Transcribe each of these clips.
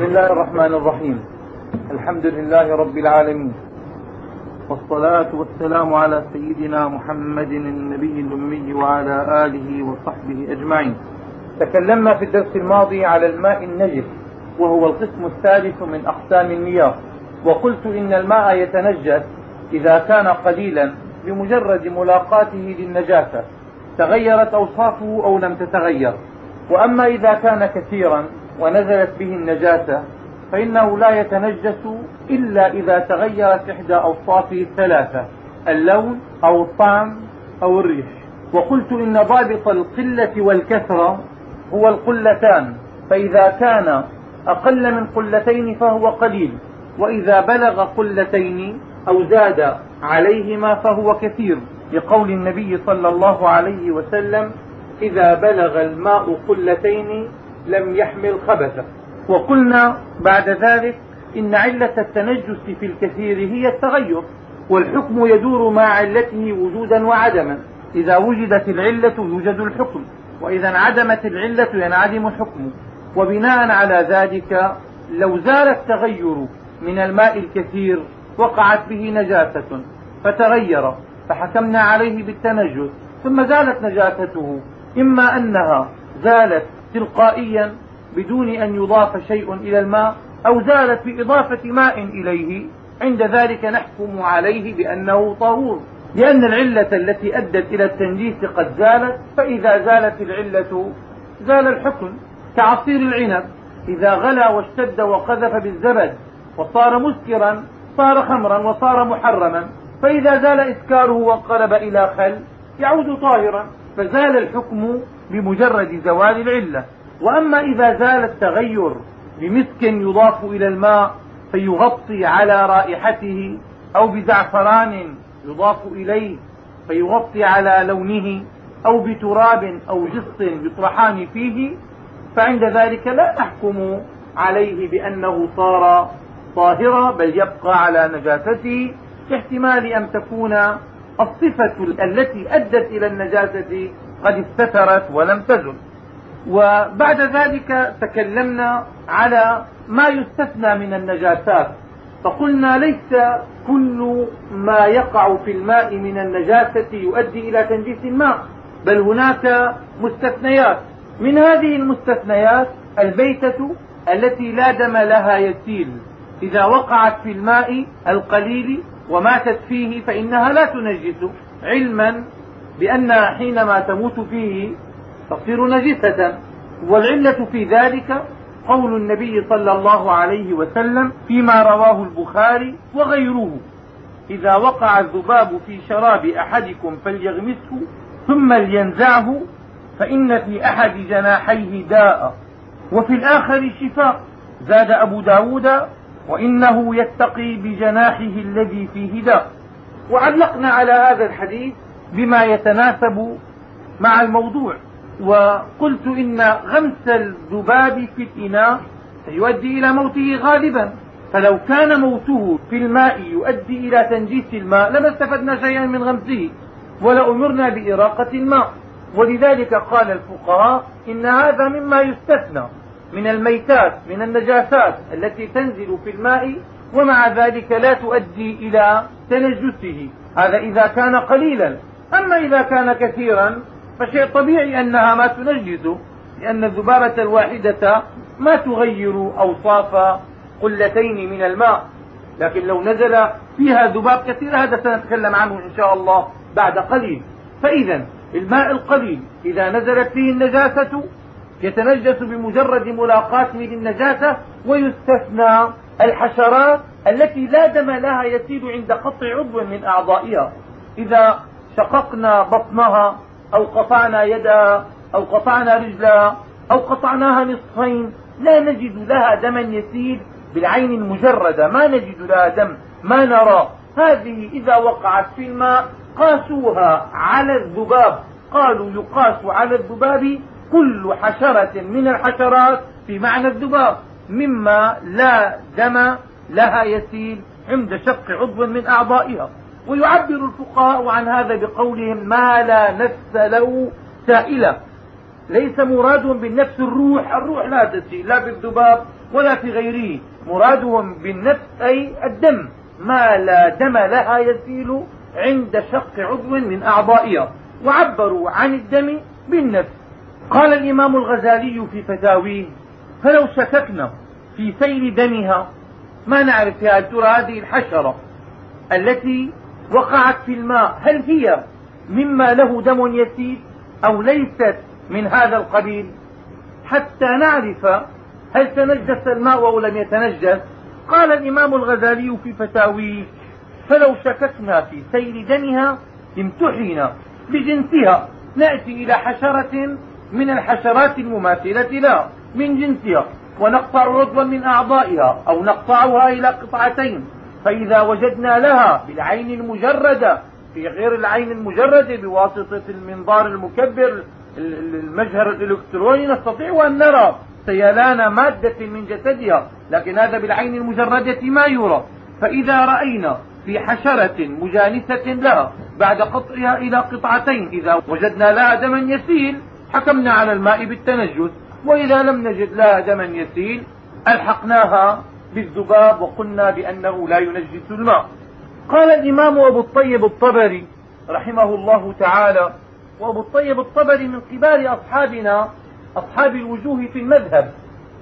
بسم الله الرحمن الرحيم. الحمد لله رب العالمين. والصلاة والسلام على سيدنا محمد النبي الأمي وعلى آله وصحبه أجمعين. تكلمنا في الدرس الماضي على الماء النجس وهو القسم الثالث من أقسام المياه وقلت إن الماء يتنجس إذا كان قليلا بمجرد ملاقاته للنجاسة. تغيرت أوصافه أو لم تتغير. وأما إذا كان كثيرا ونزلت به النجاسة فإنه لا يتنجس إلا إذا تغيرت إحدى أوصافه الثلاثة اللون أو الطعم أو الريح. وقلت إن ضابط القلة والكثرة هو القلتان فإذا كان أقل من قلتين فهو قليل وإذا بلغ قلتين أو زاد عليهما فهو كثير. لقول النبي صلى الله عليه وسلم إذا بلغ الماء قلتين لم يحمل خبثا وقلنا بعد ذلك إن علة التنجس في الكثير هي التغير والحكم يدور مع علته وجودا وعدما. إذا وجدت العلة يوجد الحكم وإذا انعدمت العلة ينعدم الحكم. وبناء على ذلك لو زال التغير من الماء الكثير وقعت به نجاسة فتغير فحكمنا عليه بالتنجس ثم زالت نجاسته. إما أنها زالت تلقائيا بدون أن يضاف شيء إلى الماء أو زالت بإضافة ماء إليه. عند ذلك نحكم عليه بأنه طهور لأن العلة التي أدت إلى التنجيس قد زالت فإذا زالت العلة زال الحكم. كعصير العنب إذا غلا واشتد وقذف بالزبد وصار مسكرا صار خمرا وصار محرما. فإذا زال إسكاره وانقلب إلى خل يعود طاهرا. فزال الحكم بمجرد زوال العلة. وأما إذا زال التغير بمسك يضاف إلى الماء فيغطي على رائحته أو بزعفران يضاف إليه فيغطي على لونه أو بتراب أو جص يطرحان فيه فعند ذلك لا نحكم عليه بأنه صار طاهرا بل يبقى على نجاسته باحتمال أن تكون الصفة التي أدت إلى النجاسة قد استترت ولم تزل. وبعد ذلك تكلمنا على ما يستثنى من النجاسات. فقلنا ليس كل ما يقع في الماء من النجاسة يؤدي إلى تنجيس الماء بل هناك مستثنيات. من هذه المستثنيات البيتة التي لا دم لها يسيل. إذا وقعت في الماء القليل وماتت فيه فإنها لا تنجس علما بأنها حينما تموت فيه تصير نجسة والعلة في ذلك قول النبي صلى الله عليه وسلم فيما رواه البخاري وغيره إذا وقع الذباب في شراب أحدكم فليغمسه ثم لينزعه فإن في أحد جناحيه داء وفي الآخر شفاء. زاد أبو داود وإنه يتقي بجناحه الذي فيه داء. وعلقنا على هذا الحديث بما يتناسب مع الموضوع. وقلت إن غمس الذباب في الإناء سيؤدي إلى موته غالبا. فلو كان موته في الماء يؤدي إلى تنجيس الماء لما استفدنا شيئا من غمسه ولأمرنا بإراقة الماء. ولذلك قال الفقهاء إن هذا مما يستثنى من الميتات من النجاسات التي تنزل في الماء ومع ذلك لا تؤدي إلى تنجسه. هذا إذا كان قليلا. أما إذا كان كثيرا فشيء طبيعي أنها ما تنجز لأن الذبابة الواحدة ما تغير أوصاف قلتين من الماء. لكن لو نزل فيها ذباب كثير هذا سنتكلم عنه إن شاء الله بعد قليل. فإذا الماء القليل إذا نزلت فيه النجاسة يتنجس بمجرد ملاقاته للنجاسة ويستثنى الحشرات التي لا دم لها يسيل عند قطع عضو من أعضائها. إذا شققنا بطنها أو قطعنا يدها أو قطعنا رجلها أو قطعناها نصفين لا نجد لها دما يسيل بالعين المجردة ما نجد لها دم ما نرى. هذه إذا وقعت في الماء قاسوها على الذباب. قالوا يقاس على الذباب كل حشرة من الحشرات في معنى الذباب. مما لا دم لها يسيل عند شق عضو من أعضائها. ويعبر الفقهاء عن هذا بقولهم ما لا نفس له سائلة. ليس مرادهم بالنفس الروح الروح لا تسيل لا في الذباب ولا في غيره. مرادهم بالنفس أي الدم. ما لا دم لها يسيل عند شق عضو من أعضائها. وعبروا عن الدم بالنفس. قال الإمام الغزالي في فتاويه فلو شككنا في سيل دمها ما نعرف يا ترى هذه الحشرة التي وقعت في الماء. هل هي مما له دم يسيل أو ليست من هذا القبيل؟ حتى نعرف هل تنجس الماء أو لم يتنجس. قال الإمام الغزالي في فتاويه فلو شككنا في سيل دمها امتحنا بجنسها. نأتي إلى حشرة من الحشرات المماثلة لها من جنسها ونقطع عضوا من أعضائها أو نقطعها إلى قطعتين. فإذا وجدنا لها بالعين المجردة في غير العين المجردة بواسطة المنظار المكبر المجهر الإلكتروني نستطيع أن نرى سيلان مادة من جسدها لكن هذا بالعين المجردة ما يرى. فإذا رأينا في حشرة مجانسة لها بعد قطعها إلى قطعتين إذا وجدنا لها دما يسيل حكمنا على الماء بالتنجس وإذا لم نجد لها دما يسيل ألحقناها بالذباب وقلنا بأنه لا ينجس الماء قال الإمام أبو الطيب الطبري رحمه الله تعالى وأبو الطيب الطبري من كبار أصحابنا أصحاب الوجوه في المذهب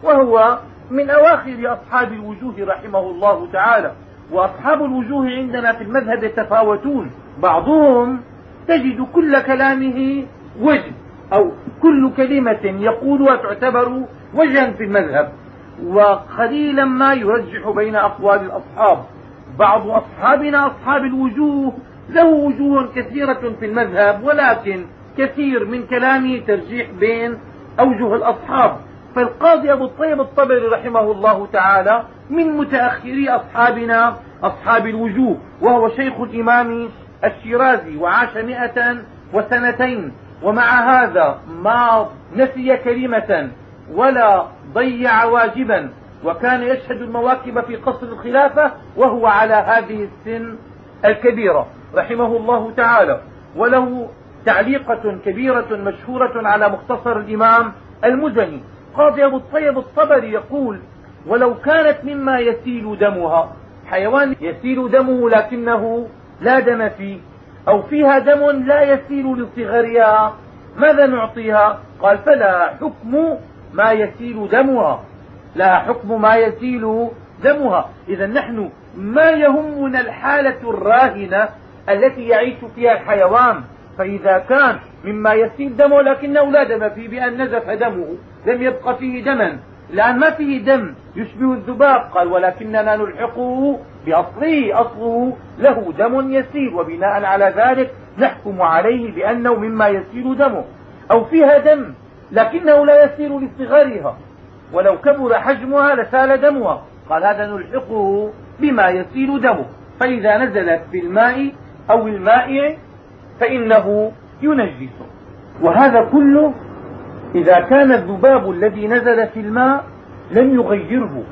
وهو من أواخر أصحاب الوجوه رحمه الله تعالى. وأصحاب الوجوه عندنا في المذهب يتفاوتون. بعضهم تجد كل كلامه وجه أو كل كلمة يقولها تعتبر وجها في المذهب. وقليلا ما يرجح بين أقوال الأصحاب. بعض أصحابنا أصحاب الوجوه له وجوه كثيرة في المذهب ولكن كثير من كلامه ترجيح بين أوجه الأصحاب. فالقاضي أبو الطيب الطبري رحمه الله تعالى من متأخري أصحابنا أصحاب الوجوه وهو شيخ الإمام الشيرازي وعاش مئة وسنتين. ومع هذا ما نسي كلمة ولا ضيع واجبا وكان يشهد المواكب في قصر الخلافة وهو على هذه السن الكبيرة رحمه الله تعالى. وله تعليقة كبيرة مشهورة على مختصر الإمام المزني. قاضي أبو الطيب الطبري يقول ولو كانت مما يسيل دمها حيوان يسيل دمه لكنه لا دم فيه أو فيها دم لا يسيل لصغرها ماذا نعطيها؟ قال فلا حكم ما يسيل دمها. لها حكم ما يسيل دمها. إذا نحن ما يهمنا الحالة الراهنة التي يعيش فيها الحيوان؟ فإذا كان مما يسيل دمه لكنه لا دم فيه بأن نزف دمه لم يبق فيه دما. الآن ما فيه دم يشبه الذباب قال ولكننا نلحقه بأصله. أصله له دم يسيل وبناء على ذلك نحكم عليه بأنه مما يسيل دمه. أو فيها دم لكنه لا يسير لصغرها ولو كبر حجمها لسال دمها. قال هذا نلحقه بما يسيل دمه. فإذا نزلت في الماء أو المائع فإنه ينجسه وهذا كله إذا كان الذباب الذي نزل في الماء لم يغيره.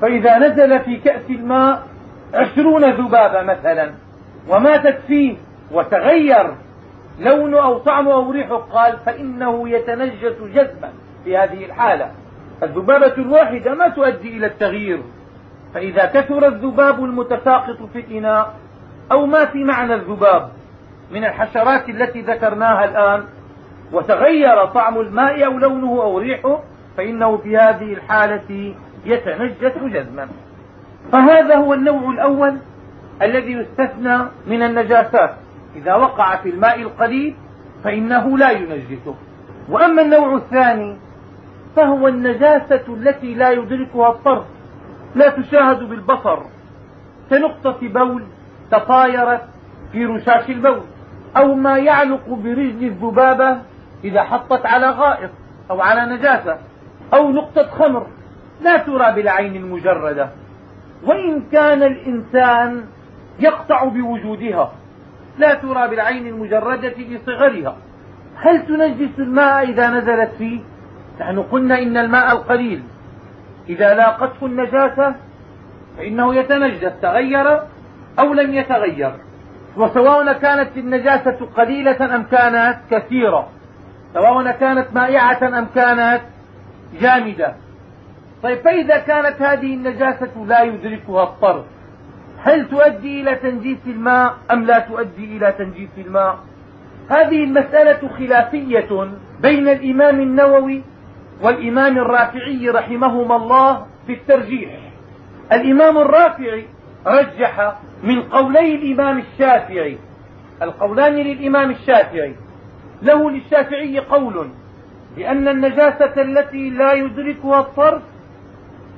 فإذا نزل في كأس الماء عشرون ذبابة مثلا. وماتت فيه وتغير لونه أو طعمه أو ريحه قال فإنه يتنجس جزما في هذه الحالة. الذبابة الواحدة ما تؤدي إلى التغيير. فإذا كثر الذباب المتساقط في الإناء أو ما في معنى الذباب من الحشرات التي ذكرناها الآن وتغير طعم الماء أو لونه أو ريحه فإنه في هذه الحالة يتنجس جزما فهذا هو النوع الأول الذي يستثنى من النجاسات. إذا وقع في الماء القليل فإنه لا ينجسه. وأما النوع الثاني فهو النجاسة التي لا يدركها الطرف لا تشاهد بالبصر كنقطة بول تطايرت في رشاش البول أو ما يعلق برجل الذبابة إذا حطت على غائط أو على نجاسة أو نقطة خمر لا ترى بالعين المجردة. وإن كان الإنسان يقطع بوجودها لا ترى بالعين المجردة لصغرها هل تنجس الماء إذا نزلت فيه؟ نحن قلنا إن الماء القليل. إذا لاقته النجاسة فإنه يتنجس تغير أو لم يتغير. وسواء كانت النجاسة قليلة أم كانت كثيرة. سواء كانت مائعة أم كانت جامدة. طيب فإذا كانت هذه النجاسة لا يدركها الطرف هل تؤدي إلى تنجيس الماء أم لا تؤدي إلى تنجيس الماء؟ هذه المسألة خلافية بين الإمام النووي والإمام الرافعي رحمهما الله في الترجيح. الإمام الرافعي رجح من قولي الإمام الشافعي القولان للإمام الشافعي. له للشافعي قول بأن النجاسة التي لا يدركها الطرف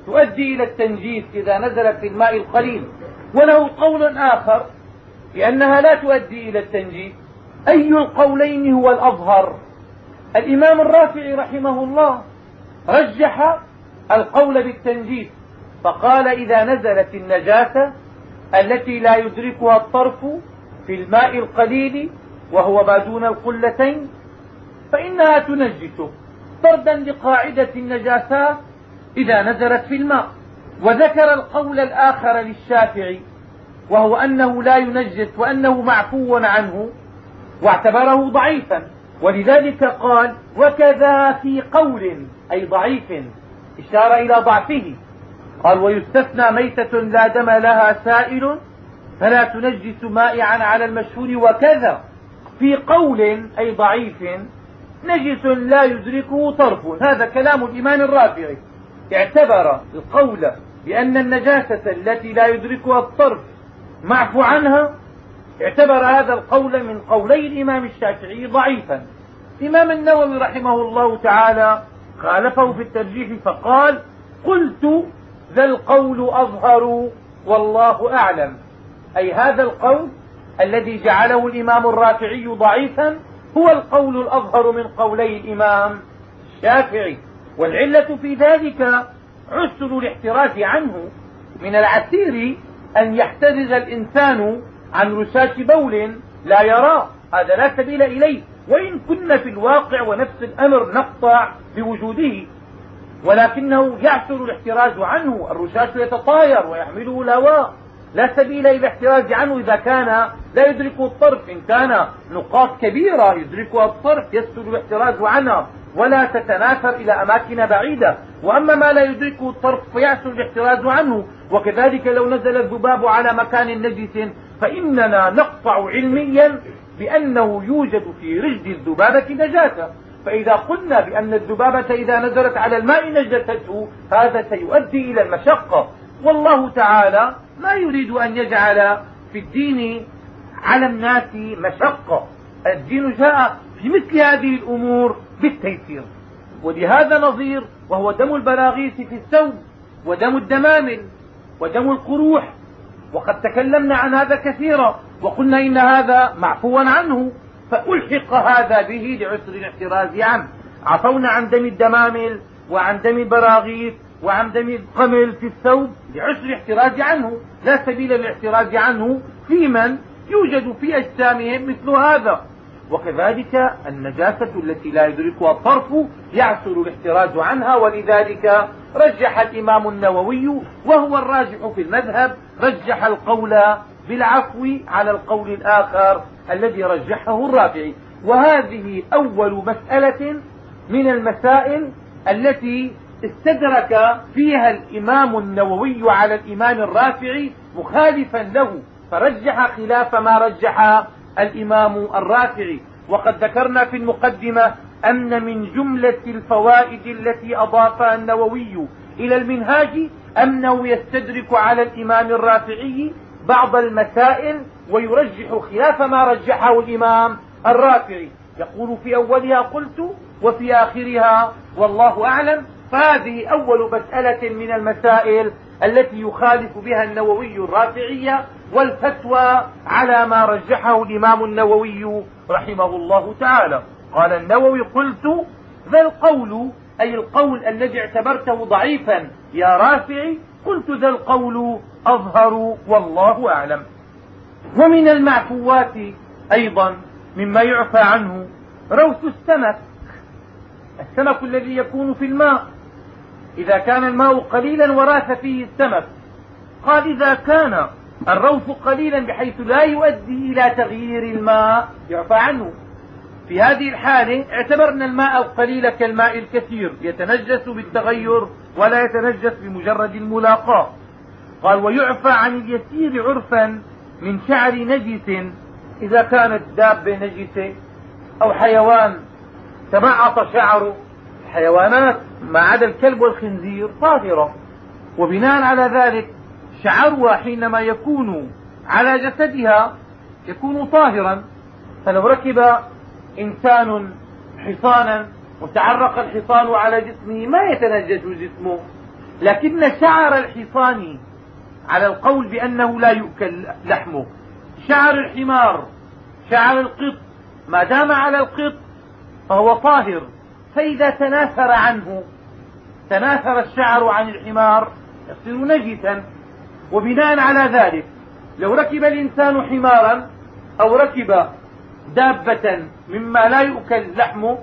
تؤدي إلى التنجيس إذا نزلت في الماء القليل. وله قول آخر بأنها لا تؤدي إلى التنجيس أي القولين هو الأظهر؟ الإمام الرافعي رحمه الله رجح القول بالتنجيس فقال إذا نزلت النجاسة التي لا يدركها الطرف في الماء القليل وهو ما دون القلتين فإنها تنجسه. طردا لقاعدة النجاسات إذا نزلت في الماء. وذكر القول الآخر للشافعي وهو أنه لا ينجس وأنه معفو عنه واعتبره ضعيفا. ولذلك قال وكذا في قول أي ضعيف إشار إلى ضعفه. قال ويستثنى ميتة لا دم لها سائل فلا تنجس مائعا على المشهور وكذا. في قول أي ضعيف نجس لا يدركه طرف. هذا كلام الإمام الرافعي. اعتبر القول بأن النجاسة التي لا يدركها الطرف معفو عنها اعتبر هذا القول من قولي الإمام الشافعي ضعيفا. الإمام النووي رحمه الله تعالى خالفه في الترجيح فقال قلت ذا القول أظهر والله أعلم. أي هذا القول الذي جعله الإمام الرافعي ضعيفا هو القول الأظهر من قولي الإمام الشافعي. والعلة في ذلك عسر الاحتراز عنه من العسير أن يحترز الإنسان عن رشاش بول لا يراه هذا لا سبيل إليه. وإن كنا في الواقع ونفس الأمر نقطع بوجوده ولكنه يعسر الاحتراز عنه. الرشاش يتطاير ويحمله الهواء. لا سبيل إلى الاحتراز عنه إذا كان لا يدركه الطرف. إن كان نقاط كبيرة يدركها الطرف يسهل الاحتراز عنها ولا تتناثر إلى أماكن بعيدة. وأما ما لا يدركه الطرف فيعسر الاحتراز عنه. وكذلك لو نزل الذباب على مكان نجس فإننا نقطع علميا بأنه يوجد في رجل الذبابة نجاسة. فإذا قلنا بأن الذبابة إذا نزلت على الماء نجسته هذا سيؤدي إلى المشقة. والله تعالى ما يريد أن يجعل في الدين على الناس مشقة. الدين جاء في مثل هذه الأمور بالتيسير. ولهذا نظير وهو دم البراغيث في الثوب ودم الدمامل ودم القروح. وقد تكلمنا عن هذا كثيرا وقلنا إن هذا معفوا عنه. فألحق هذا به لعسر الاحتراز عنه. عفونا عن دم الدمامل وعن دم البراغيث وعن دم القمل في الثوب لعسر الاحتراز عنه لا سبيل للاحتراز عنه في من يوجد في أجسامهم مثل هذا. وكذلك النجاسة التي لا يدركها الطرف يعسر الاحتراز عنها ولذلك رجح الإمام النووي وهو الراجح في المذهب رجح القول بالعفو على القول الآخر الذي رجحه الرافعي. وهذه أول مسألة من المسائل التي استدرك فيها الإمام النووي على الإمام الرافعي مخالفا له فرجح خلاف ما رجح الإمام الرافعي. وقد ذكرنا في المقدمة أن من جملة الفوائد التي أضافها النووي إلى المنهاج أنه يستدرك على الإمام الرافعي بعض المسائل ويرجح خلاف ما رجحه الإمام الرافعي. يقول في أولها قلت وفي آخرها والله أعلم فهذه أول مسألة من المسائل التي يخالف بها النووي الرافعية والفتوى على ما رجحه الإمام النووي رحمه الله تعالى. قال النووي قلت ذا القول أي القول الذي اعتبرته ضعيفا يا رافعي قلت ذا القول أظهر والله أعلم. ومن المعفوات أيضا مما يعفى عنه روث السمك. السمك الذي يكون في الماء. إذا كان الماء قليلا وراث فيه السمك. قال إذا كان الروث قليلا بحيث لا يؤدي إلى تغيير الماء يعفى عنه. في هذه الحالة اعتبرنا الماء القليل كالماء الكثير يتنجس بالتغير ولا يتنجس بمجرد الملاقاة. قال ويعفى عن اليسير عرفا من شعر نجس. إذا كانت دابة نجسة أو حيوان تمعط شعره الحيوانات ما عدا الكلب والخنزير طاهرة. وبناء على ذلك شعرها حينما يكون على جسدها يكون طاهرا. فلو ركب إنسان حصانا وتعرق الحصان على جسمه ما يتنجس جسمه؟ لكن شعر الحصان على القول بأنه لا يؤكل لحمه. شعر الحمار شعر القط ما دام على القط فهو طاهر. فإذا تناثر عنه تناثر الشعر عن الحمار يصير نجسا. وبناء على ذلك لو ركب الإنسان حمارا أو ركب دابة مما لا يؤكل لحمه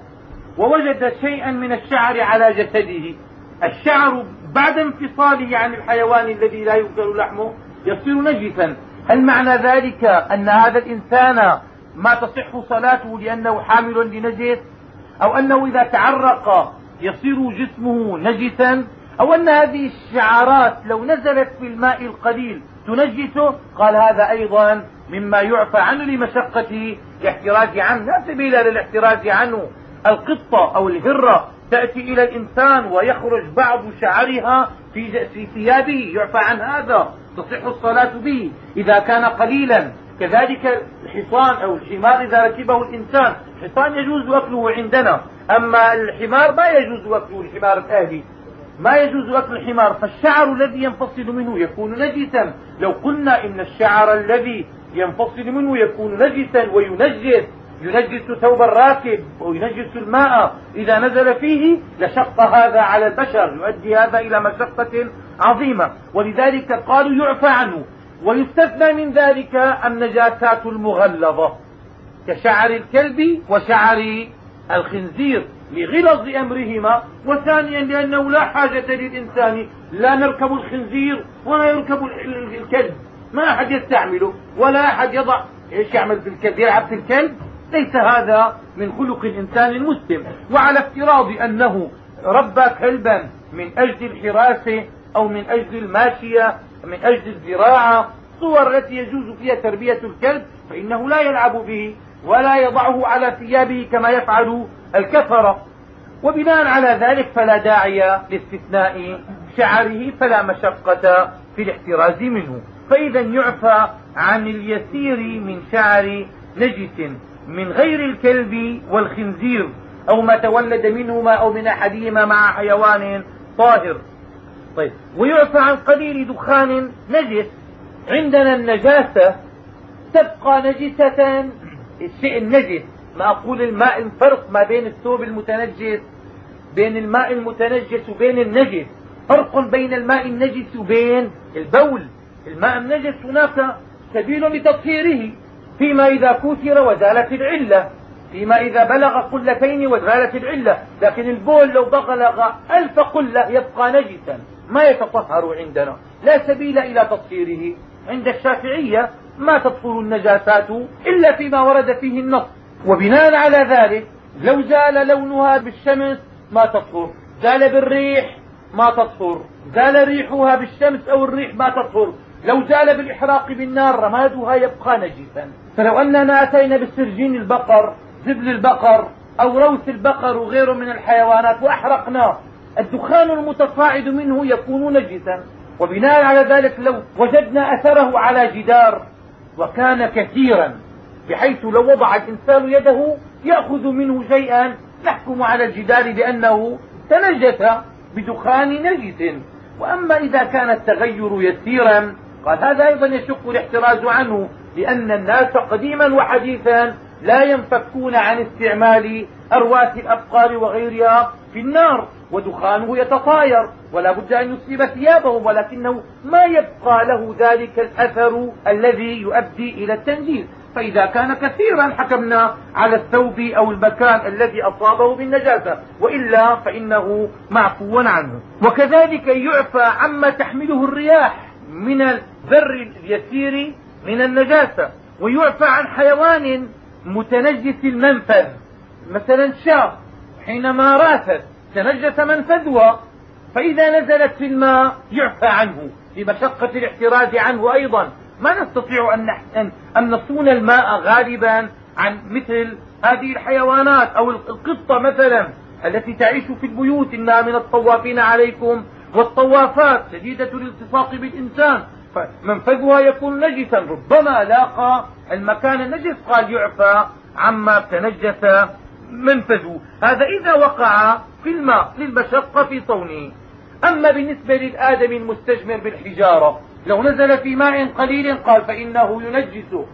ووجد شيئا من الشعر على جسده. الشعر بعد انفصاله عن الحيوان الذي لا يؤكل لحمه يصير نجسا. هل معنى ذلك أن هذا الإنسان ما تصح صلاته لأنه حامل لنجس؟ أو أنه إذا تعرق يصير جسمه نجسا أو أن هذه الشعارات لو نزلت في الماء القليل تنجسه قال هذا أيضا مما يعفى عنه لمشقة الاحتراز عنه لا سبيل للاحتراز عنه. القطة أو الهرة تأتي إلى الإنسان ويخرج بعض شعرها في في ثيابه يعفى عن هذا تصح الصلاة به. إذا كان قليلا كذلك الحصان أو الحمار إذا ركبه الإنسان الحصان يجوز أكله عندنا أما الحمار ما يجوز أكله الحمار الآلي. ما يجوز أكل الحمار فالشعر الذي ينفصل منه يكون نجسا. لو قلنا إن الشعر الذي ينفصل منه يكون نجسا وينجس ينجس ثوب الراكب وينجس الماء إذا نزل فيه لشق هذا على البشر يؤدي هذا إلى مشقة عظيمة. ولذلك قالوا يعفى عنه. ويستثنى من ذلك النجاسات المغلظة كشعر الكلب وشعر الخنزير لغلظ أمرهما وثانيا لأنه لا حاجة للإنسان لا نركب الخنزير ولا يركب الكلب ما أحد يستعمله ولا أحد يضع إيش يعمل في الكلب؟ يلعب في الكلب؟ ليس هذا من خلق الإنسان المسلم. وعلى افتراض أنه ربى كلبا من أجل الحراسة أو من أجل الماشية من أجل الزراعة الصور التي يجوز فيها تربية الكلب فإنه لا يلعب به ولا يضعه على ثيابه كما يفعل الكفرة. وبناء على ذلك فلا داعي لاستثناء شعره فلا مشقة في الاحتراز منه. فإذا يعفى عن اليسير من شعر نجس من غير الكلب والخنزير أو ما تولد منهما أو من أحدهما مع حيوان طاهر. طيب. ويعفى عن قليل دخان نجس. عندنا النجاسة تبقى نجسة الشيء النجس ما أقول الماء الفرق ما بين الثوب المتنجس بين الماء المتنجس وبين النجس. فرق بين الماء النجس وبين البول. الماء النجس هناك سبيل لتطهيره. فيما إذا كثر وزالت العلة. فيما إذا بلغ قلتين وزالت العلة. لكن البول لو بلغ ألف قلة يبقى نجسا. ما يتطهر عندنا. لا سبيل إلى تطهيره. عند الشافعية ما تطهر النجاسات إلا فيما ورد فيه النص. وبناء على ذلك لو زال لونها بالشمس ما تطهر. زال بالريح ما تطهر. زال ريحها بالشمس أو الريح ما تطهر. لو زال بالإحراق بالنار رمادها يبقى نجسا. فلو أننا أتينا بالسرجين البقر زبل البقر أو روث البقر وغيره من الحيوانات وأحرقناه الدخان المتصاعد منه يكون نجسا وبناء على ذلك لو وجدنا أثره على جدار وكان كثيرا بحيث لو وضع الإنسان يده يأخذ منه شيئا نحكم على الجدار بأنه تنجس بدخان نجس. وأما إذا كان التغير يسيرا قال هذا أيضا يشق الاحتراز عنه لأن الناس قديما وحديثا لا ينفكون عن استعمال أرواث الأبقار وغيرها في النار. ودخانه يتطاير ولا بد أن يصيب ثيابهم ولكنه ما يبقى له ذلك الأثر الذي يؤدي إلى التنجيس فإذا كان كثيرا حكمنا على الثوب أو المكان الذي أصابه بالنجاسة وإلا فإنه معفو عنه. وكذلك يعفى عما تحمله الرياح من الذر اليسير من النجاسة ويعفى عن حيوان متنجس المنفذ مثلا شاة حينما راثت تنجس منفذها فإذا نزلت في الماء يعفى عنه لمشقة الاحتراز عنه أيضا. ما نستطيع أن, أن, نصون الماء غالبا عن مثل هذه الحيوانات أو القطة مثلا التي تعيش في البيوت. إنها من الطوافين عليكم والطوافات شديدة الالتصاق بالإنسان. فمنفذها يكون نجسا. ربما لاقى المكان النجس قال يعفى عما تنجس منفذه هذا إذا وقع في الماء للمشقة في صونه أما بالنسبة للآدم المستجمر بالحجارة لو نزل في ماء قليل قال فإنه ينجسه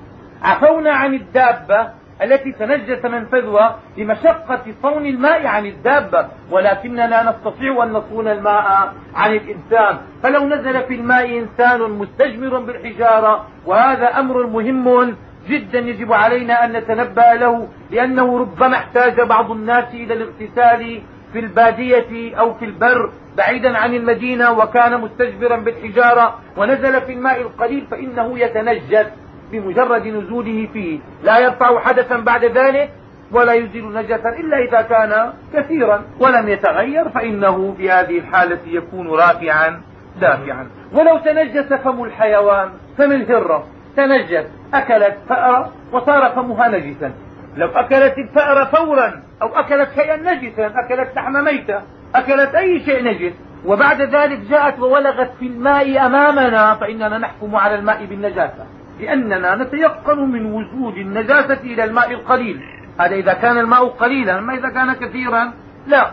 عفونا عن الدابة التي تنجس منفذها لمشقة صون الماء عن الدابة ولكننا نستطيع أن نصون الماء عن الإنسان. فلو نزل في الماء إنسان مستجمر بالحجارة وهذا أمر مهم جدا يجب علينا أن نتنبأ له لأنه ربما احتاج بعض الناس إلى الاغتسال في البادية أو في البر بعيدا عن المدينة وكان مستجبرا بالحجارة ونزل في الماء القليل فإنه يتنجس بمجرد نزوله فيه. لا يرفع حدثا بعد ذلك ولا يزيل نجسا إلا إذا كان كثيرا ولم يتغير فإنه في هذه الحالة يكون رافعا دافعا. ولو تنجس فم الحيوان فم الهرة؟ تنجس أكلت فأرة وصار فمها نجسا. لو أكلت الفأرة فورا أو أكلت شيئا نجسا أكلت لحم ميتة أكلت أي شيء نجس. وبعد ذلك جاءت وولغت في الماء أمامنا فإننا نحكم على الماء بالنجاسة. لأننا نتيقن من وجود النجاسة إلى الماء القليل. هذا إذا كان الماء قليلا أما إذا كان كثيرا؟ لا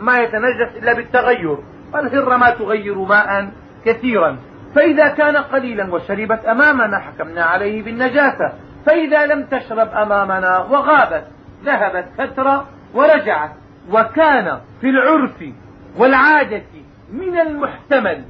ما يتنجس إلا بالتغير. والهرة ما تغير ماء كثيرا. فإذا كان قليلا وشربت أمامنا حكمنا عليه بالنجاسة. فإذا لم تشرب أمامنا وغابت ذهبت فترة ورجعت. وكان في العرف والعادة من المحتمل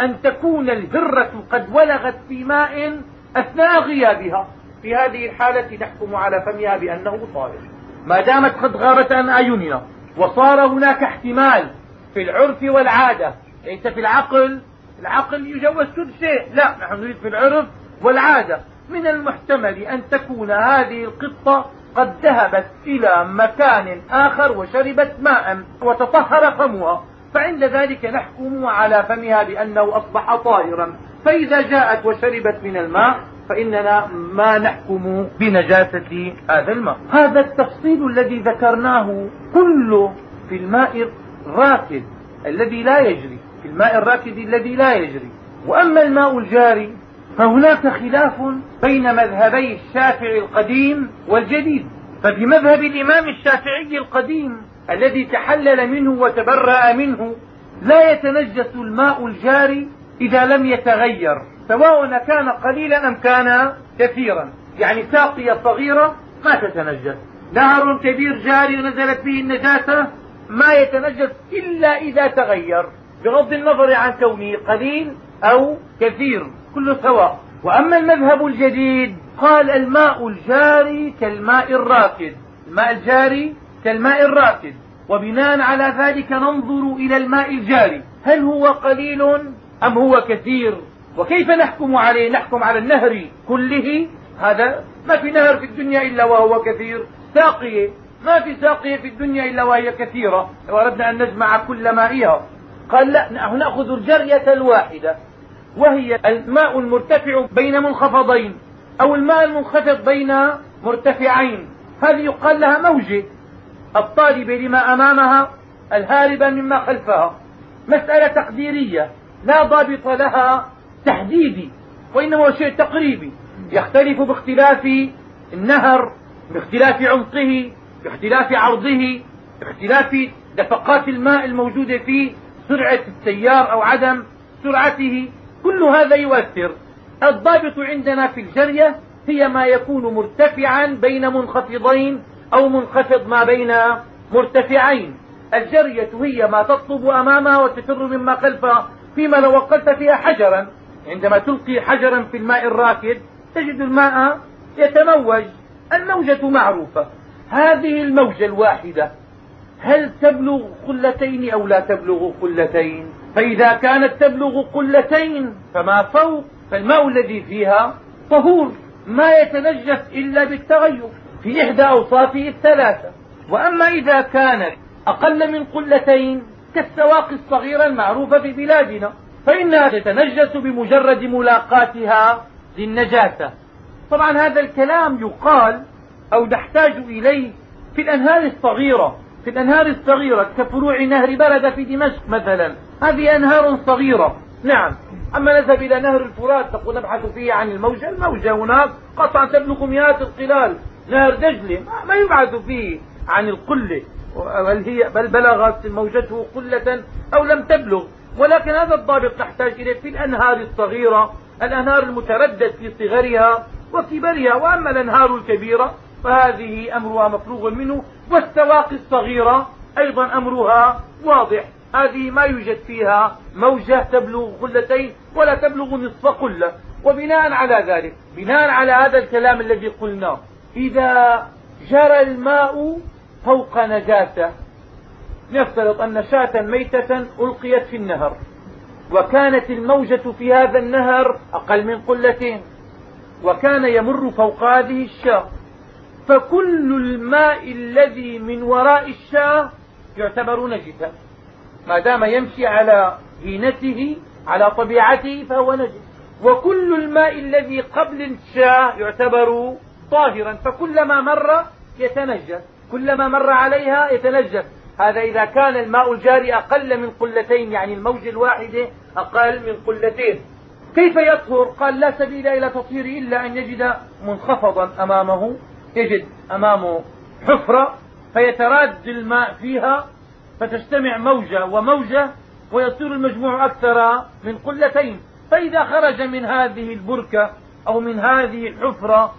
أن تكون الهرة قد ولغت في ماء أثناء غيابها. في هذه الحالة نحكم على فمها بأنه طاهر ما دامت قد غابت عن أعيننا وصار هناك احتمال في العرف والعادة. ليس في العقل العقل يجوز شيء لا نحن نريد في العرف والعادة من المحتمل أن تكون هذه القطة قد ذهبت إلى مكان آخر وشربت ماء وتطهر فمها. فعند ذلك نحكم على فمها بأنه أصبح طاهرا. فإذا جاءت وشربت من الماء فإننا ما نحكم بنجاسة هذا الماء. هذا التفصيل الذي ذكرناه كله في الماء الراكد الذي لا يجري. في الماء الراكد الذي لا يجري. وأما الماء الجاري فهناك خلاف بين مذهبي الشافعي القديم والجديد. فبمذهب الإمام الشافعي القديم الذي تحلل منه وتبرأ منه لا يتنجس الماء الجاري إذا لم يتغير سواء كان قليلا أم كان كثيرا. يعني ساقية صغيرة ما تتنجس. نهر كبير جاري نزلت به النجاسة ما يتنجس إلا إذا تغير. بغض النظر عن كونه قليل أو كثير كله سواء. وأما المذهب الجديد قال الماء الجاري كالماء الراكد. الماء الجاري كالماء الراكد. وبناء على ذلك ننظر إلى الماء الجاري. هل هو قليل أم هو كثير؟ وكيف نحكم عليه؟ نحكم على النهر كله. هذا ما في نهر في الدنيا إلا وهو كثير. ساقية. ما في ساقية في الدنيا إلا وهي كثيرة. لو أردنا أن نجمع كل مائها. قال لا نأخذ الجرية الواحدة وهي الماء المرتفع بين منخفضين أو الماء المنخفض بين مرتفعين. هذه يقال لها موجة. الطالبة لما أمامها الهاربة مما خلفها. مسألة تقديرية لا ضابط لها تحديدي وإنما شيء تقريبي. يختلف باختلاف النهر باختلاف عمقه باختلاف عرضه باختلاف دفقات الماء الموجودة فيه سرعة التيار أو عدم سرعته كل هذا يؤثر. الضابط عندنا في الجرية هي ما يكون مرتفعا بين منخفضين أو منخفض ما بين مرتفعين. الجرية هي ما تطلب أمامها وتفر مما خلفها فيما لو وقلت فيها حجرا. عندما تلقي حجرا في الماء الراكد تجد الماء يتموج. الموجة معروفة. هذه الموجة الواحدة. هل تبلغ قلتين أو لا تبلغ قلتين؟ فإذا كانت تبلغ قلتين فما فوق فالماء الذي فيها طهور ما يتنجس إلا بالتغير في إحدى أوصافه الثلاثة. وأما إذا كانت أقل من قلتين كالسواقي الصغيرة المعروفة في بلادنا فإنها تتنجس بمجرد ملاقاتها للنجاسة طبعا هذا الكلام يقال أو نحتاج إليه في الأنهار الصغيرة. في الأنهار الصغيرة كفروع نهر برد في دمشق مثلا. هذه أنهار صغيرة. نعم. أما نذهب إلى نهر الفرات تقول نبحث فيه عن الموجة. الموجة هناك قطعا تبلغ مئات القلال. نهر دجلة. ما يبعث فيه عن القلة. بل, هي بل بلغت موجته قلة أو لم تبلغ؟ ولكن هذا الضابط نحتاج إليه في الأنهار الصغيرة. الأنهار المتردد في صغرها وكبرها. وأما الأنهار الكبيرة فهذه أمرها مفروغ منه. والسواقي الصغيرة أيضا أمرها واضح. هذه ما يوجد فيها موجة تبلغ قلتين ولا تبلغ نصف قلة. وبناء على ذلك بناء على هذا الكلام الذي قلناه إذا جرى الماء فوق نجاسة نفترض أن شاة ميتة ألقيت في النهر وكانت الموجة في هذا النهر أقل من قلتين وكان يمر فوق هذه الشاة. فكل الماء الذي من وراء الشاة يعتبر نجسا ما دام يمشي على هينته على طبيعته فهو نجس. وكل الماء الذي قبل الشاة يعتبر طاهرا. فكلما مر يتنجس. كلما مر عليها يتنجس. هذا إذا كان الماء الجاري أقل من قلتين يعني الموجة الواحدة أقل من قلتين. كيف يطهر؟ قال لا سبيل إلى تطهيره إلا أن يجد منخفضا أمامه. يجد أمامه حفرة فيتراد الماء فيها فتجتمع موجة وموجة ويصير المجموع أكثر من قلتين. فإذا خرج من هذه البركة أو من هذه الحفرة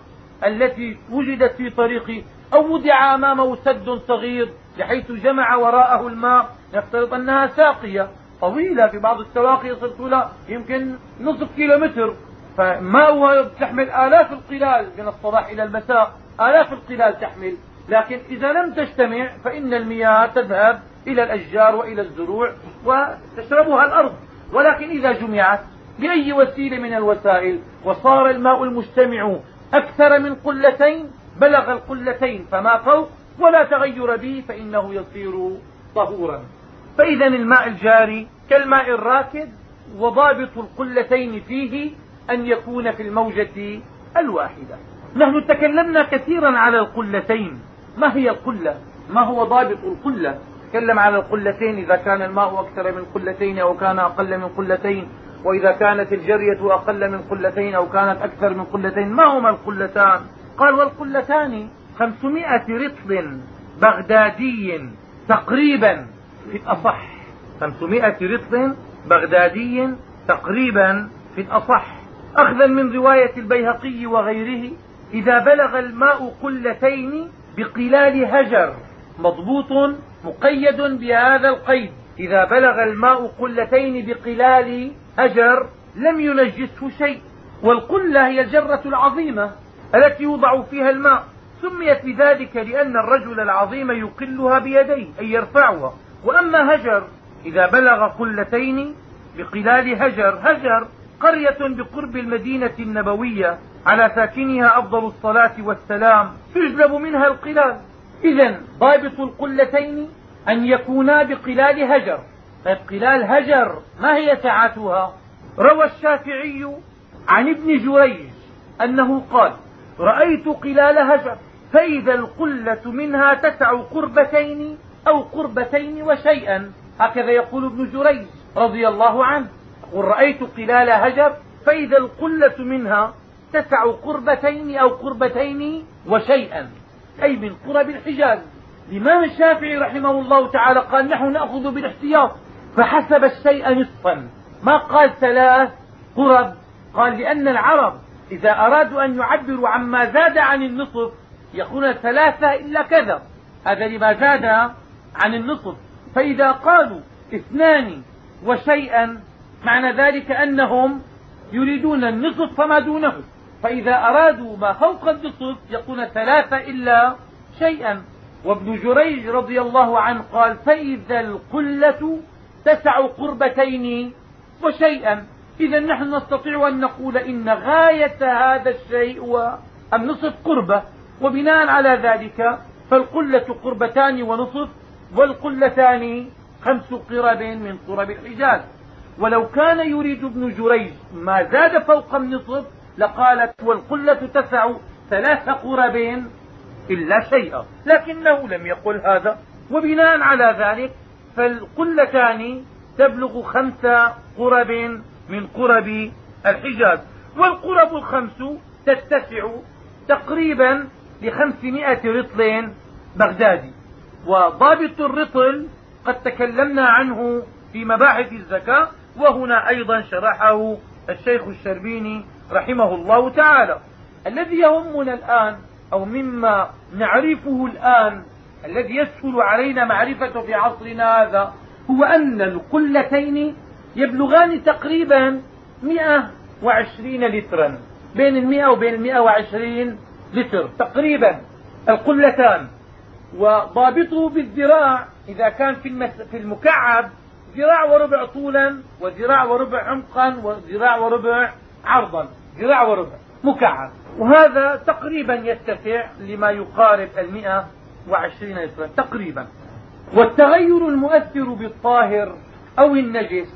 التي وجدت في طريق أو وضع أمامه سد صغير بحيث جمع وراءه الماء نفترض أنها ساقية طويلة في بعض السواقي يصل طولها يمكن نصف كيلو متر فماؤها تحمل آلاف القلال من الصباح إلى المساء؟ آلاف القلال تحمل. لكن إذا لم تجتمع فإن المياه تذهب إلى الأشجار وإلى الزروع وتشربها الأرض. ولكن إذا جمعت بأي وسيلة من الوسائل وصار الماء المجتمع أكثر من قلتين بلغ القلتين فما فوق ولا تغير به فإنه يصير طهورا. فإذا الماء الجاري كالماء الراكد وضابط القلتين فيه أن يكون في الموجة الواحدة. نحن تكلمنا كثيرا على القلتين. ما هي القلة؟ ما هو ضابط القلة؟ تكلم على القلتين إذا كان الماء أكثر من قلتين أو كان أقل من قلتين وإذا كانت الجرية أقل من قلتين أو كانت أكثر من قلتين ما هما القلتان؟ قال والقلتان خمسمائة رطل بغدادي تقريبا. في الأصح خمسمائة رطل بغدادي تقريبا في الأصح. أخذا من رواية البيهقي وغيره. إذا بلغ الماء قلتين بقلال هجر مضبوط مقيد بهذا القيد. إذا بلغ الماء قلتين بقلال هجر لم ينجسه شيء. والقلة هي الجرة العظيمة التي يوضع فيها الماء. سميت بذلك لأن الرجل العظيم يقلها بيديه أي يرفعها. وأما هجر إذا بلغ قلتين بقلال هجر هجر قرية بقرب المدينة النبوية على ساكنها أفضل الصلاة والسلام يجلب منها القلال. إذا ضابط القلتين أن يكونا بقلال هجر. طيب قلال هجر ما هي سعتها روى الشافعي عن ابن جريج أنه قال رأيت قلال هجر فإذا القلة منها تسع قربتين أو قربتين وشيئا. هكذا يقول ابن جريج رضي الله عنه. قل رأيت قلال هجر فإذا القلة منها تسع قربتين أو قربتين وشيئا أي من قرب الحجاز. الإمام الشافعي رحمه الله تعالى قال نحن نأخذ بالاحتياط فحسب الشيء نصفا. ما قال ثلاث قرب؟ قال لأن العرب إذا أرادوا أن يعبروا عما زاد عن النصف يقولون ثلاثة إلا كذا. هذا لما زاد عن النصف. فإذا قالوا اثنان وشيئا معنى ذلك أنهم يريدون النصف فما دونه. فإذا أرادوا ما فوق النصف يقولون ثلاثة إلا شيئا. وابن جريج رضي الله عنه قال فإذا القلة تسع قربتين وشيئا. إذا نحن نستطيع أن نقول إن غاية هذا الشيء هو النصف قربة. وبناء على ذلك فالقلة قربتان ونصف والقلتان خمس قرب من قرب الحجاز ولو كان يريد ابن جريج ما زاد فوق النصف لقالت والقلة تسع ثلاث قرب إلا شيئا لكنه لم يقل هذا وبناء على ذلك فالقلتان تبلغ خمس قرب من قرب الحجاز والقرب الخمس تتسع تقريبا لخمسمائة رطل بغدادي وضابط الرطل قد تكلمنا عنه في مباحث الزكاة وهنا أيضا شرحه الشيخ الشربيني رحمه الله تعالى. الذي يهمنا الآن أو مما نعرفه الآن الذي يسهل علينا معرفته في عصرنا هذا هو أن القلتين يبلغان تقريبا 120 لترا. بين المئة وبين المئة وعشرين لتر تقريبا القلتان. وضابطه بالذراع إذا كان في, في المكعب ذراع وربع طولا وذراع وربع عمقا وذراع وربع عرضا. ذراع وربع مكعب. وهذا تقريبا يتسع لما يقارب المئة وعشرين لترا تقريبا. والتغير المؤثر بالطاهر أو النجس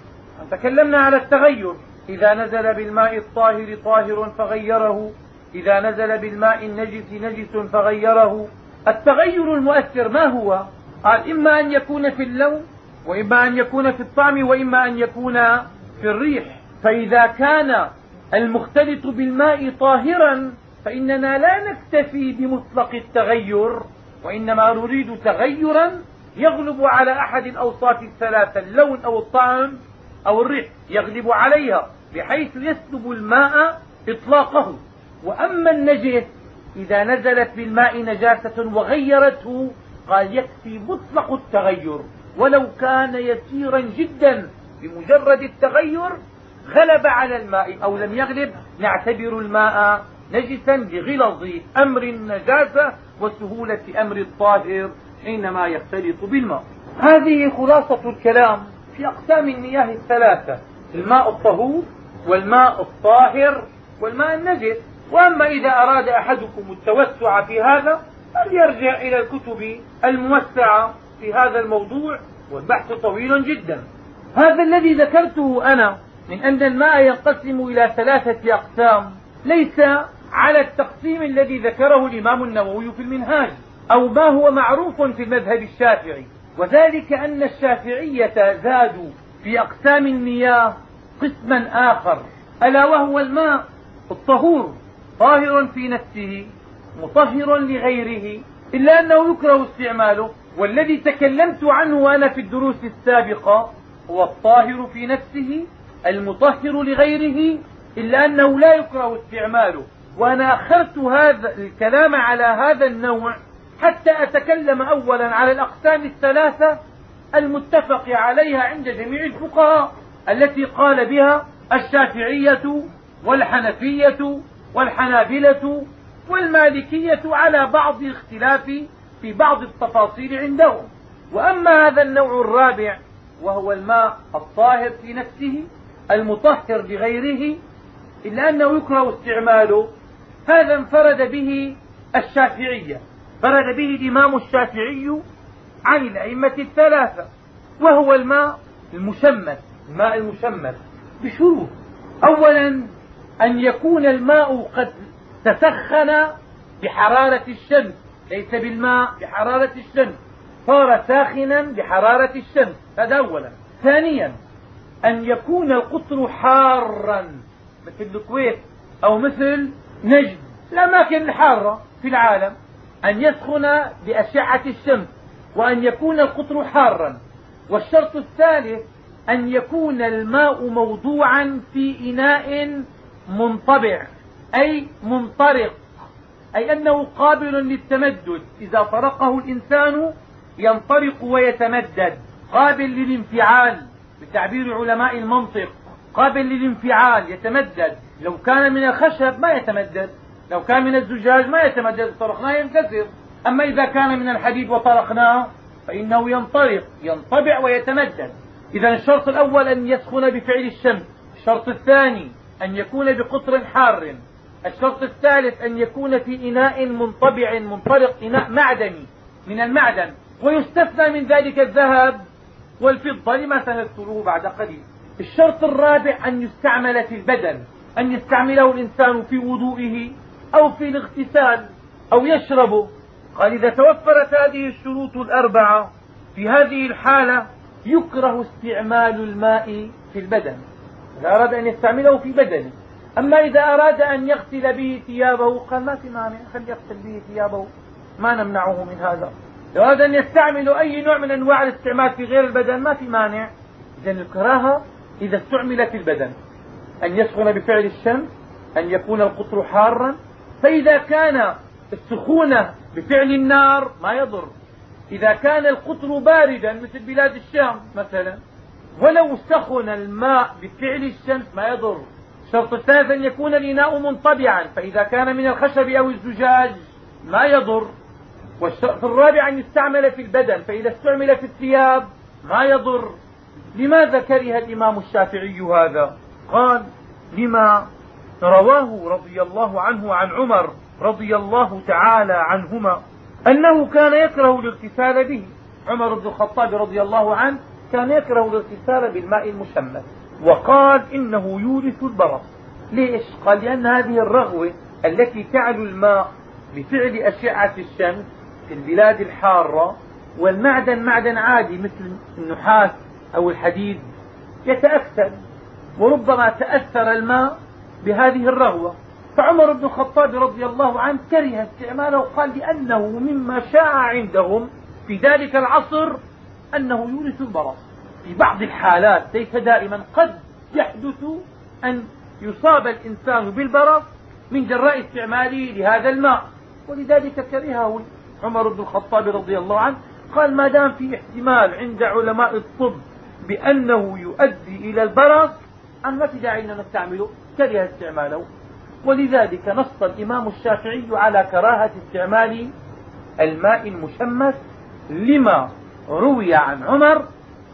تكلمنا على التغير. إذا نزل بالماء الطاهر طاهر فغيره إذا نزل بالماء النجس نجس فغيره. التغير المؤثر ما هو؟ قال إما أن يكون في اللون وإما أن يكون في الطعم وإما أن يكون في الريح. فإذا كان المختلط بالماء طاهرا فإننا لا نكتفي بمطلق التغير وإنما نريد تغيرا يغلب على أحد الأوصاف الثلاثة اللون أو الطعم أو الريح يغلب عليها بحيث يسلب الماء إطلاقه. وأما النجس إذا نزلت بالماء نجاسة وغيرته قال يكفي مطلق التغير ولو كان يسيرا جدا بمجرد التغير غلب على الماء أو لم يغلب نعتبر الماء نجسا لغلظ أمر النجاسة وسهولة أمر الطاهر حينما يختلط بالماء. هذه خلاصة الكلام في أقسام المياه الثلاثة الماء الطهور والماء الطاهر والماء النجس. وأما إذا أراد أحدكم التوسع في هذا فليرجع إلى الكتب الموسعة في هذا الموضوع والبحث طويل جدا. هذا الذي ذكرته أنا من أن الماء ينقسم إلى ثلاثة أقسام ليس على التقسيم الذي ذكره الإمام النووي في المنهاج أو ما هو معروف في المذهب الشافعي. وذلك أن الشافعية زادوا في أقسام المياه قسما آخر ألا وهو الماء الطهور طاهر في نفسه مطهر لغيره إلا أنه يكره استعماله. والذي تكلمت عنه أنا في الدروس السابقة هو الطاهر في نفسه المطهر لغيره إلا أنه لا يكره استعماله. وأنا أخرت هذا الكلام على هذا النوع حتى أتكلم أولا على الأقسام الثلاثة المتفق عليها عند جميع الفقهاء التي قال بها الشافعية والحنفية والحنابلة والمالكية على بعض اختلاف في بعض التفاصيل عندهم. وأما هذا النوع الرابع وهو الماء الطاهر في نفسه المطهر لغيره إلا أنه يكره استعماله. هذا انفرد به الشافعية. فرد به الإمام الشافعي عن الأئمة الثلاثة وهو الماء المشمس الماء المشمس بشروط. أولا أن يكون الماء قد تسخن بحرارة الشمس. ليس بالماء بحرارة الشمس. صار ساخنا بحرارة الشمس. هذا أولا. ثانيا أن يكون القطر حارا مثل الكويت أو مثل نجد. الأماكن الحارة في العالم. أن يسخن بأشعة الشمس وأن يكون القطر حارا. والشرط الثالث أن يكون الماء موضوعا في إناء منطبع أي منطرق أي أنه قابل للتمدد. إذا طرقه الإنسان ينطرق ويتمدد قابل للانفعال. بتعبير علماء المنطق قابل للانفعال يتمدد. لو كان من الخشب ما يتمدد. لو كان من الزجاج ما يتمدد. طرقناه ينكسر. أما إذا كان من الحديد وطرقناه فإنه ينطرق ينطبع ويتمدد. إذا الشرط الأول أن يسخن بفعل الشمس الشرط الثاني أن يكون بقطر حار. الشرط الثالث أن يكون في إناء منطبع منطلق إناء معدني من المعدن. ويستثنى من ذلك الذهب. والفضة لما سنذكره بعد قليل. الشرط الرابع أن يستعمل في البدن أن يستعمله الإنسان في وضوئه أو في الاغتسال أو يشربه. قال إذا توفرت هذه الشروط الأربعة في هذه الحالة يكره استعمال الماء في البدن. إذا أراد أن يستعمله في بدنه. أما إذا أراد أن يغسل به ثيابه قال ما في مانع خلي يغسل به ثيابه. ما نمنعه من هذا. لو أراد أن يستعمل أي نوع من أنواع الاستعمال في غير البدن ما في مانع. إذا الكراهة إذا استعمل في البدن. أن يسخن بفعل الشمس أن يكون القطر حارا. فإذا كان السخونة بفعل النار ما يضر. إذا كان القطر باردا مثل بلاد الشام مثلا ولو سخن الماء بفعل الشمس ما يضر. الشرط الثالث أن يكون الإناء منطبعا. فإذا كان من الخشب أو الزجاج ما يضر. والشرط الرابع أن يستعمل في البدن فإذا استعمل في الثياب ما يضر. لماذا كره الإمام الشافعي هذا؟ قال لما رواه رضي الله عنه عن عمر رضي الله تعالى عنهما أنه كان يكره الاغتسال به. عمر بن الخطاب رضي الله عنه كان يكره الاغتسال بالماء المشمس وقال إنه يورث البرص ليش؟ قال لأن هذه الرغوة التي تعلو الماء بفعل أشعة الشمس في البلاد الحارة والمعدن معدن عادي مثل النحاس أو الحديد يتأثر وربما تأثر الماء بهذه الرغوة فعمر بن الخطاب رضي الله عنه كره استعماله قال لأنه مما شاع عندهم في ذلك العصر أنه يورث البرص في بعض الحالات ليس دائما قد يحدث أن يصاب الإنسان بالبرص من جراء استعماله لهذا الماء. ولذلك كرهه عمر بن الخطاب رضي الله عنه قال ما دام في احتمال عند علماء الطب بأنه يؤدي إلى البرص أن ما في داعي أن نستعمله كره استعماله. ولذلك نص الإمام الشافعي على كراهة استعمال الماء المشمس لما روي عن عمر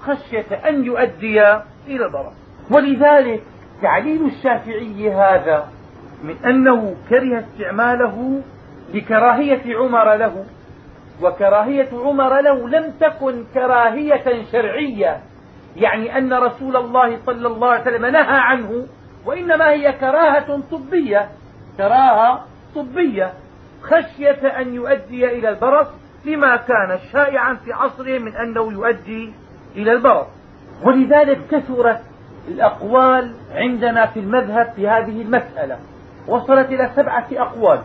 خشية أن يؤدي إلى ضرر ولذلك تعليل الشافعي هذا من أنه كره استعماله لكراهية عمر له. وكراهية عمر له لم تكن كراهية شرعية. يعني أن رسول الله صلى الله عليه وسلم نهى عنه وإنما هي كراهة طبية. كراهة طبية. خشية أن يؤدي إلى البرص لما كان شائعا في عصره من أنه يؤدي إلى البرص. ولذلك كثرت الأقوال عندنا في المذهب في هذه المسألة. وصلت إلى سبعة أقوال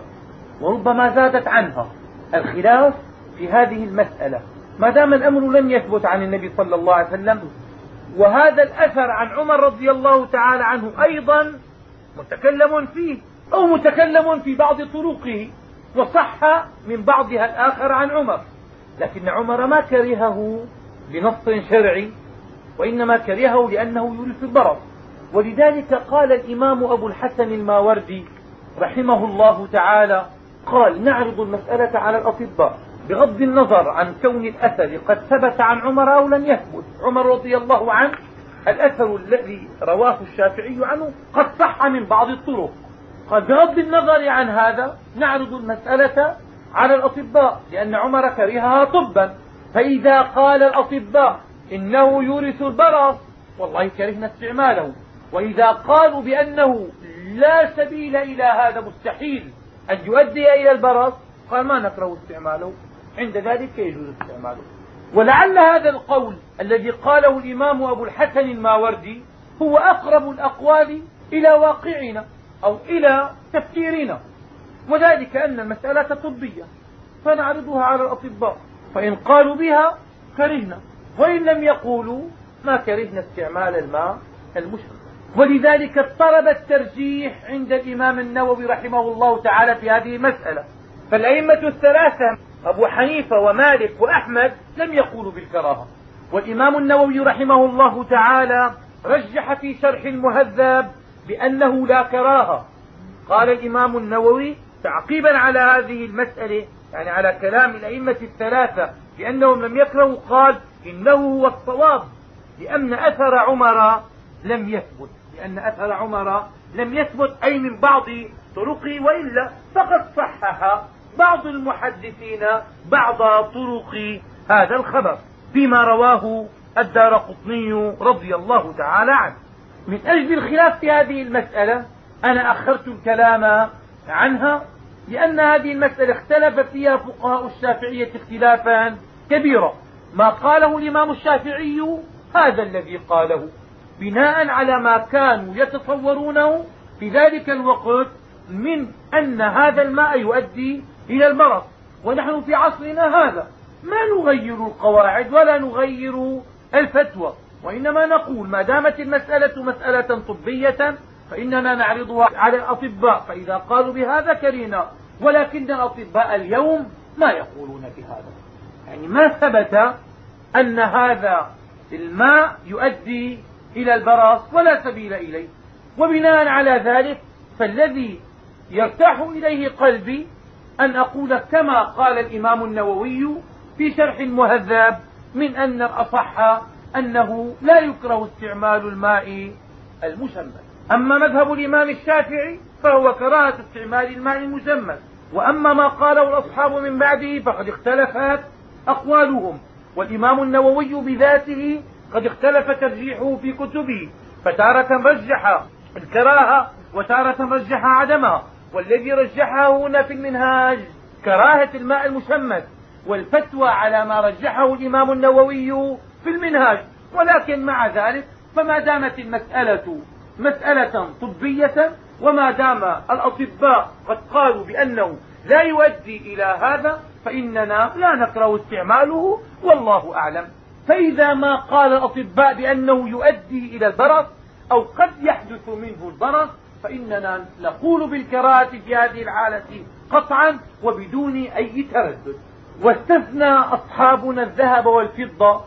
وربما زادت عنها. الخلاف في هذه المسألة. ما دام الأمر لم يثبت عن النبي صلى الله عليه وسلم وهذا الأثر عن عمر رضي الله تعالى عنه أيضا متكلم فيه أو متكلم في بعض طرقه وصح من بعضها الآخر عن عمر. لكن عمر ما كرهه بنص شرعي وإنما كرهه لأنه يورث البرص ولذلك قال الإمام أبو الحسن الماوردي رحمه الله تعالى قال نعرض المسألة على الأطباء. بغض النظر عن كون الأثر قد ثبت عن عمر أو لم يثبت. عمر رضي الله عنه الأثر الذي رواه الشافعي عنه قد صح من بعض الطرق. قال بغض النظر عن هذا نعرض المسألة على الأطباء لأن عمر كرهها طبا. فإذا قال الأطباء إنه يورث البرص والله كرهنا استعماله. وإذا قالوا بأنه لا سبيل إلى هذا مستحيل أن يؤدي إلى البرص قال ما نكره استعماله. عند ذلك يجوز استعماله. ولعل هذا القول الذي قاله الإمام أبو الحسن الماوردي هو أقرب الأقوال إلى واقعنا أو إلى تفكيرنا. وذلك أن المسألة طبية فنعرضها على الأطباء. فإن قالوا بها كرهنا وإن لم يقولوا ما كرهنا استعمال الماء المشرب. ولذلك اضطرب الترجيح عند الإمام النووي رحمه الله تعالى في هذه المسألة. فالأئمة الثلاثة أبو حنيفة ومالك وأحمد لم يقولوا بالكراهة. والإمام النووي رحمه الله تعالى رجح في شرح المهذب بأنه لا كراهة. قال الإمام النووي تعقيبا على هذه المسألة يعني على كلام الأئمة الثلاثة بأنهم لم يكرهوا قال إنه هو الصواب لأن أثر عمر لم يثبت لأن أثر عمر لم يثبت أي من بعض طرقه وإلا فقد صحح بعض المحدثين بعض طرق هذا الخبر فيما رواه الدار قطني رضي الله تعالى عنه. من أجل الخلاف في هذه المسألة أنا أخرت الكلام عنها لأن هذه المسألة اختلف فيها فقهاء الشافعية اختلافا كبيرا. ما قاله الإمام الشافعي هذا الذي قاله. بناء على ما كانوا يتصورونه في ذلك الوقت من أن هذا الماء يؤدي إلى المرض. ونحن في عصرنا هذا. ما نغير القواعد ولا نغير الفتوى. وإنما نقول ما دامت المسألة مسألة طبية فإننا نعرضها على الأطباء. فإذا قالوا بهذا كرينا ولكن الأطباء اليوم ما يقولون بهذا. يعني ما ثبت أن هذا الماء يؤدي إلى البرص ولا سبيل إليه. وبناء على ذلك فالذي يرتاح إليه قلبي أن أقول كما قال الإمام النووي في شرح المهذب من أن الأصح أنه لا يكره استعمال الماء المشمس أما مذهب الإمام الشافعي فهو كراهة استعمال الماء المجمد وأما ما قاله الأصحاب من بعده فقد اختلفت أقوالهم. والإمام النووي بذاته قد اختلف ترجيحه في كتبه فتارة رجح الكراهة وتارة رجح عدمها. والذي رجحه هنا في المنهاج كراهة الماء المشمس والفتوى على ما رجحه الإمام النووي في المنهاج. ولكن مع ذلك فما دامت المسألة مسألة طبية وما دام الأطباء قد قالوا بأنه لا يؤدي إلى هذا فإننا لا نكره استعماله والله أعلم. فإذا ما قال الأطباء بأنه يؤدي إلى البرص أو قد يحدث منه البرص فإننا نقول بالكراهة في هذه الحالة قطعا وبدون أي تردد. واستثنى أصحابنا الذهب والفضة.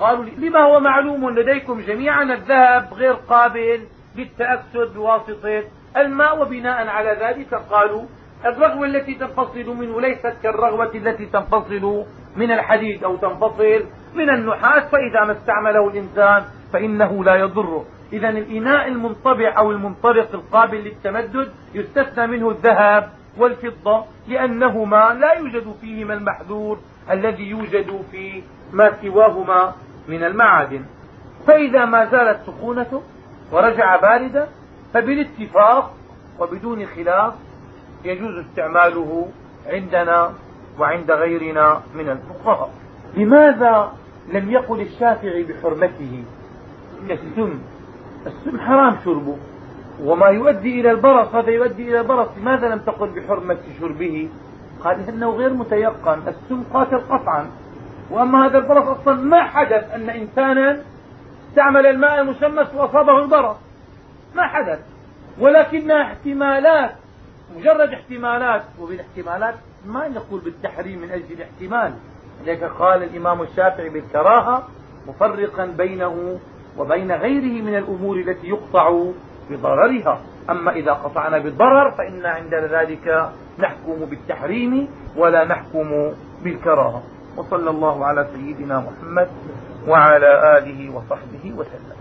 قالوا لما هو معلوم لديكم جميعا الذهب غير قابل للتأكسد بواسطة الماء وبناء على ذلك؟ قالوا الرغوة التي تنفصل منه ليست كالرغوة التي تنفصل من الحديد أو تنفصل من النحاس. فإذا ما استعمله الإنسان فإنه لا يضره. إذا الإناء المنطبع أو المنطبق القابل للتمدد يستثنى منه الذهب والفضة لأنهما لا يوجد فيهما المحذور الذي يوجد في ما سواهما من المعادن. فإذا ما زالت سخونته ورجع باردا فبالاتفاق وبدون خلاف يجوز استعماله عندنا وعند غيرنا من الفقهاء. لماذا لم يقل الشافعي بحرمته؟ كالسم السم حرام شربه. وما يؤدي إلى البرص هذا يؤدي إلى البرص. لماذا لم تقل بحرمة شربه؟ قال إنه غير متيقن. السم قاتل قطعا. وأما هذا البرص أصلا ما حدث أن إنسانا استعمل الماء المشمس وأصابه البرص. ما حدث. ولكنها احتمالات مجرد احتمالات وبالاحتمالات ما نقول بالتحريم من أجل الاحتمال. لذلك قال الإمام الشافعي بالكراهة مفرقا بينه وبين غيره من الأمور التي يقطع بضررها. أما إذا قطعنا بالضرر فإن عند ذلك نحكم بالتحريم ولا نحكم بالكراهة. وصلى الله على سيدنا محمد وعلى آله وصحبه وسلم.